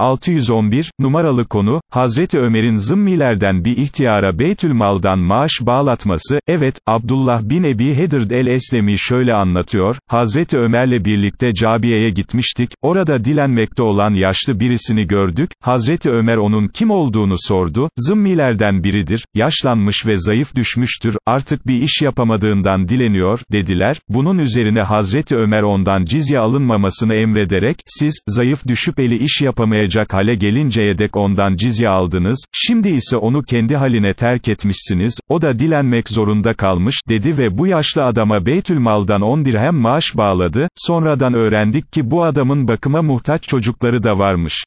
611, numaralı konu, Hazreti Ömer'in zımmilerden bir ihtiyara Beytülmal'dan maaş bağlatması, evet, Abdullah bin Ebi Hedrd el-Eslemi şöyle anlatıyor, Hazreti Ömer'le birlikte Cabiye'ye gitmiştik, orada dilenmekte olan yaşlı birisini gördük, Hazreti Ömer onun kim olduğunu sordu, zımmilerden biridir, yaşlanmış ve zayıf düşmüştür, artık bir iş yapamadığından dileniyor, dediler, bunun üzerine Hazreti Ömer ondan cizye alınmamasını emrederek, siz, zayıf düşüp eli iş yapamayacak hale gelinceye dek ondan cizye aldınız, şimdi ise onu kendi haline terk etmişsiniz, o da dilenmek zorunda kalmış, dedi ve bu yaşlı adama Beytülmal'dan 10 dirhem maaş bağladı, sonradan öğrendik ki bu adamın bakıma muhtaç çocukları da varmış.